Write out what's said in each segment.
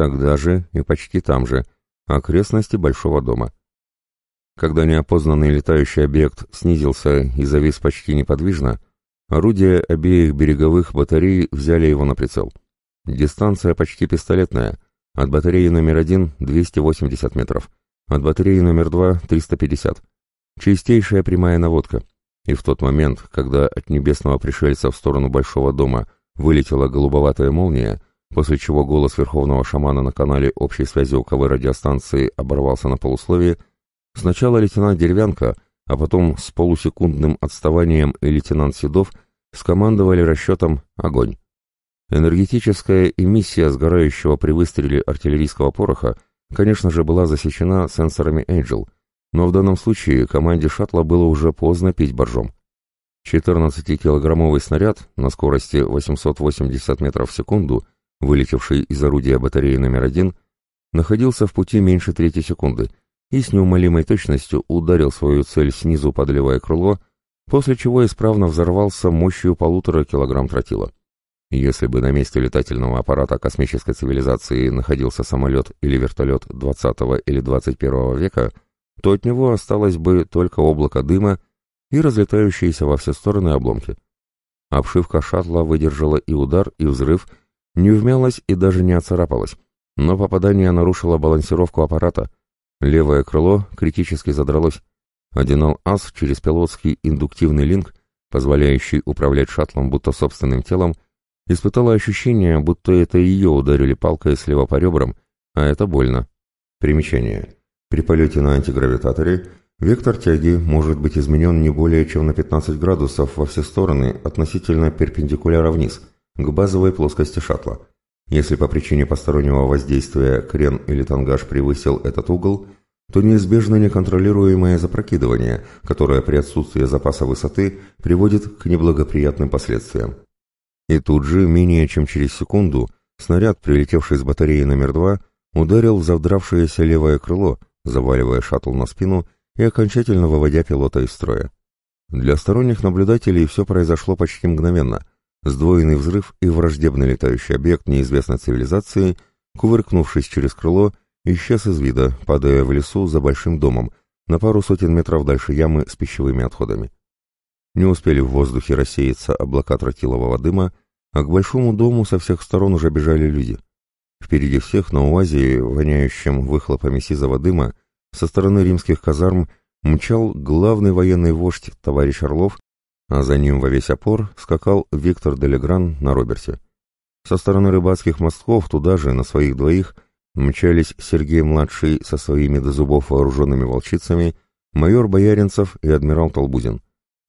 Тогда же и почти там же, окрестности Большого дома. Когда неопознанный летающий объект снизился и завис почти неподвижно, орудия обеих береговых батарей взяли его на прицел. Дистанция почти пистолетная. От батареи номер один — 280 метров. От батареи номер два — 350. Чистейшая прямая наводка. И в тот момент, когда от небесного пришельца в сторону Большого дома вылетела голубоватая молния, после чего голос верховного шамана на канале общей связи УКВ радиостанции оборвался на полусловие, сначала лейтенант Деревянко, а потом с полусекундным отставанием и лейтенант Седов скомандовали расчетом «Огонь». Энергетическая эмиссия сгорающего при выстреле артиллерийского пороха, конечно же, была засечена сенсорами Angel, но в данном случае команде шаттла было уже поздно пить боржом. 14-килограммовый снаряд на скорости 880 метров в секунду, вылетевший из орудия батареи номер один, находился в пути меньше трети секунды и с неумолимой точностью ударил свою цель снизу под левое крыло, после чего исправно взорвался мощью полутора килограмм тротила. Если бы на месте летательного аппарата космической цивилизации находился самолет или вертолет 20 или 21 века, то от него осталось бы только облако дыма и разлетающиеся во все стороны обломки. Обшивка шаттла выдержала и удар, и взрыв, не вмялась и даже не оцарапалась, но попадание нарушило балансировку аппарата. Левое крыло критически задралось. Одинал ас через пилотский индуктивный линк, позволяющий управлять шаттлом будто собственным телом, Испытала ощущение, будто это ее ударили палкой слева по ребрам, а это больно. Примечание. При полете на антигравитаторе вектор тяги может быть изменен не более чем на 15 градусов во все стороны относительно перпендикуляра вниз, к базовой плоскости шаттла. Если по причине постороннего воздействия крен или тангаж превысил этот угол, то неизбежно неконтролируемое запрокидывание, которое при отсутствии запаса высоты приводит к неблагоприятным последствиям. И тут же, менее чем через секунду, снаряд, прилетевший с батареи номер два, ударил в завдравшееся левое крыло, заваливая шаттл на спину и окончательно выводя пилота из строя. Для сторонних наблюдателей все произошло почти мгновенно. Сдвоенный взрыв и враждебный летающий объект неизвестной цивилизации, кувыркнувшись через крыло, исчез из вида, падая в лесу за большим домом, на пару сотен метров дальше ямы с пищевыми отходами. Не успели в воздухе рассеяться облака тротилового дыма, а к большому дому со всех сторон уже бежали люди. Впереди всех на УАЗе, воняющем выхлопами сизого дыма, со стороны римских казарм мчал главный военный вождь товарищ Орлов, а за ним во весь опор скакал Виктор Делегран на Роберте. Со стороны рыбацких мостков туда же, на своих двоих, мчались Сергей-младший со своими до зубов вооруженными волчицами, майор Бояринцев и адмирал Толбузин.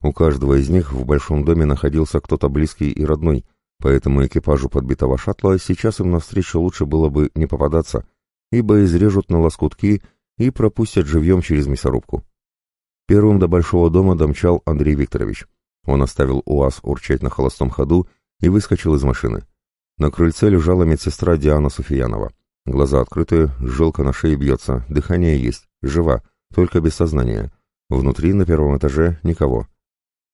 У каждого из них в большом доме находился кто-то близкий и родной, поэтому экипажу подбитого шаттла сейчас им навстречу лучше было бы не попадаться, ибо изрежут на лоскутки и пропустят живьем через мясорубку. Первым до большого дома домчал Андрей Викторович. Он оставил УАЗ урчать на холостом ходу и выскочил из машины. На крыльце лежала медсестра Диана Суфиянова. Глаза открыты, жилка на шее бьется, дыхание есть, жива, только без сознания. Внутри, на первом этаже, никого.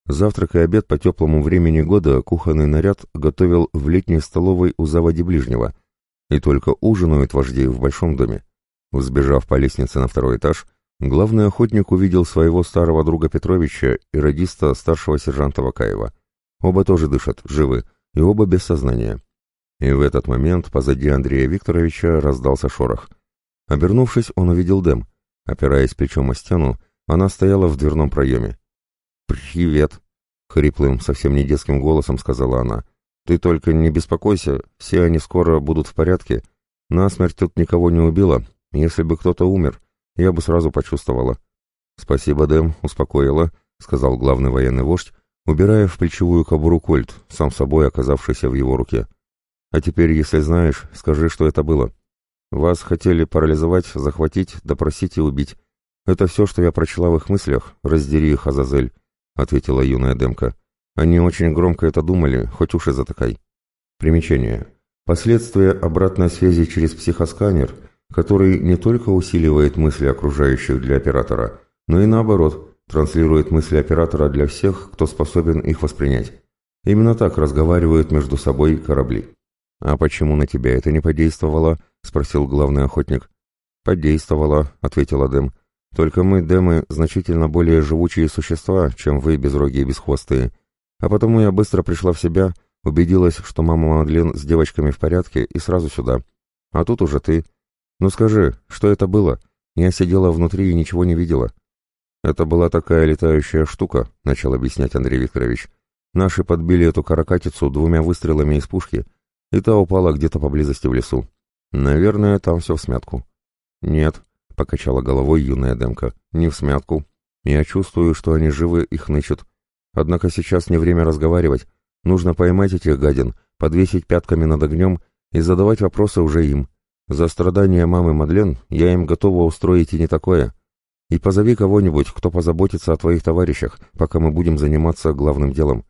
Завтрак и обед по теплому времени года кухонный наряд готовил в летней столовой у заводи ближнего, и только ужинают вожди в большом доме. Взбежав по лестнице на второй этаж, главный охотник увидел своего старого друга Петровича и радиста старшего сержанта Вакаева. Оба тоже дышат, живы, и оба без сознания. И в этот момент позади Андрея Викторовича раздался шорох. Обернувшись, он увидел Дэм. Опираясь плечом о стену, она стояла в дверном проеме. «Привет!» — хриплым, совсем не детским голосом сказала она. «Ты только не беспокойся, все они скоро будут в порядке. Насмерть тут никого не убила. Если бы кто-то умер, я бы сразу почувствовала». «Спасибо, Дэм, успокоила», — сказал главный военный вождь, убирая в плечевую кобуру кольт, сам собой оказавшийся в его руке. «А теперь, если знаешь, скажи, что это было. Вас хотели парализовать, захватить, допросить и убить. Это все, что я прочла в их мыслях. Раздери их, Азазель ответила юная Демка. Они очень громко это думали, хоть уши затыкай. Примечание. Последствия обратной связи через психосканер, который не только усиливает мысли окружающих для оператора, но и наоборот, транслирует мысли оператора для всех, кто способен их воспринять. Именно так разговаривают между собой корабли. «А почему на тебя это не подействовало?» — спросил главный охотник. «Подействовало», — ответил Дэм. «Только мы, Дэмы, значительно более живучие существа, чем вы, безрогие бесхвостые. А потому я быстро пришла в себя, убедилась, что мама Мадлен с девочками в порядке, и сразу сюда. А тут уже ты. Ну скажи, что это было? Я сидела внутри и ничего не видела». «Это была такая летающая штука», — начал объяснять Андрей Викторович. «Наши подбили эту каракатицу двумя выстрелами из пушки, и та упала где-то поблизости в лесу. Наверное, там все в смятку». «Нет», — покачала головой юная Демка, — «не в смятку. Я чувствую, что они живы и хнычут. Однако сейчас не время разговаривать. Нужно поймать этих гадин, подвесить пятками над огнем и задавать вопросы уже им. За страдания мамы Мадлен я им готова устроить и не такое. И позови кого-нибудь, кто позаботится о твоих товарищах, пока мы будем заниматься главным делом.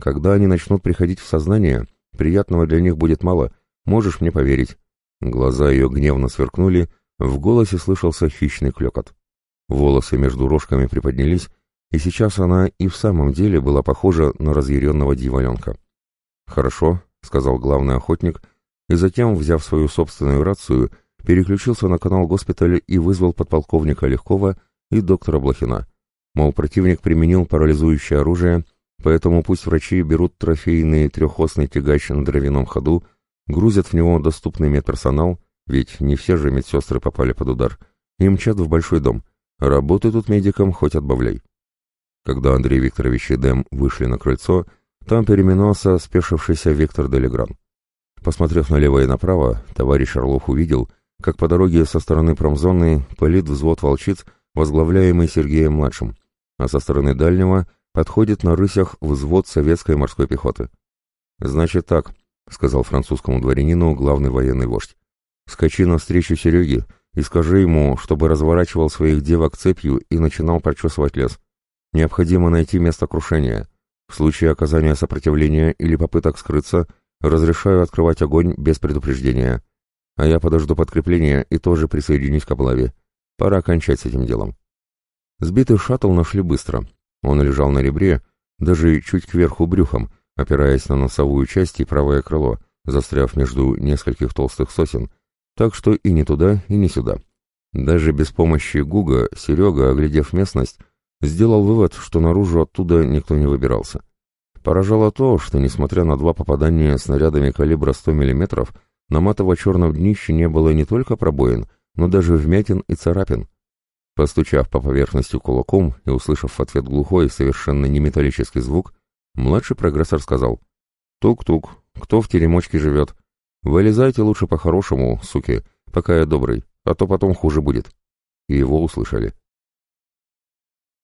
Когда они начнут приходить в сознание, приятного для них будет мало, можешь мне поверить». Глаза ее гневно сверкнули, в голосе слышался хищный клекот. Волосы между рожками приподнялись, и сейчас она и в самом деле была похожа на разъяренного дьяволенка. «Хорошо», — сказал главный охотник, и затем, взяв свою собственную рацию, переключился на канал госпиталя и вызвал подполковника Легкова и доктора Блохина. Мол, противник применил парализующее оружие, поэтому пусть врачи берут трофейный трехосный тягач на дровяном ходу, грузят в него доступный медперсонал, ведь не все же медсестры попали под удар, и мчат в большой дом. Работы тут медикам хоть отбавляй. Когда Андрей Викторович и Дэм вышли на крыльцо, там переминался спешившийся Виктор Делегран. Посмотрев налево и направо, товарищ Орлов увидел, как по дороге со стороны промзоны пылит взвод волчиц, возглавляемый Сергеем-младшим, а со стороны дальнего подходит на рысях взвод советской морской пехоты. «Значит так», — сказал французскому дворянину главный военный вождь. Скачи навстречу Сереге и скажи ему, чтобы разворачивал своих девок цепью и начинал прочесывать лес. Необходимо найти место крушения. В случае оказания сопротивления или попыток скрыться, разрешаю открывать огонь без предупреждения. А я подожду подкрепления и тоже присоединюсь к облаве. Пора кончать с этим делом. Сбитый шаттл нашли быстро. Он лежал на ребре, даже чуть кверху брюхом, опираясь на носовую часть и правое крыло, застряв между нескольких толстых сосен, так что и не туда, и не сюда. Даже без помощи Гуга Серега, оглядев местность, сделал вывод, что наружу оттуда никто не выбирался. Поражало то, что, несмотря на два попадания снарядами калибра 100 мм, на матово-черном днище не было не только пробоин, но даже вмятин и царапин. Постучав по поверхности кулаком и услышав в ответ глухой, совершенно неметаллический звук, младший прогрессор сказал «Тук-тук, кто в теремочке живет?» «Вылезайте лучше по-хорошему, суки, пока я добрый, а то потом хуже будет». И его услышали.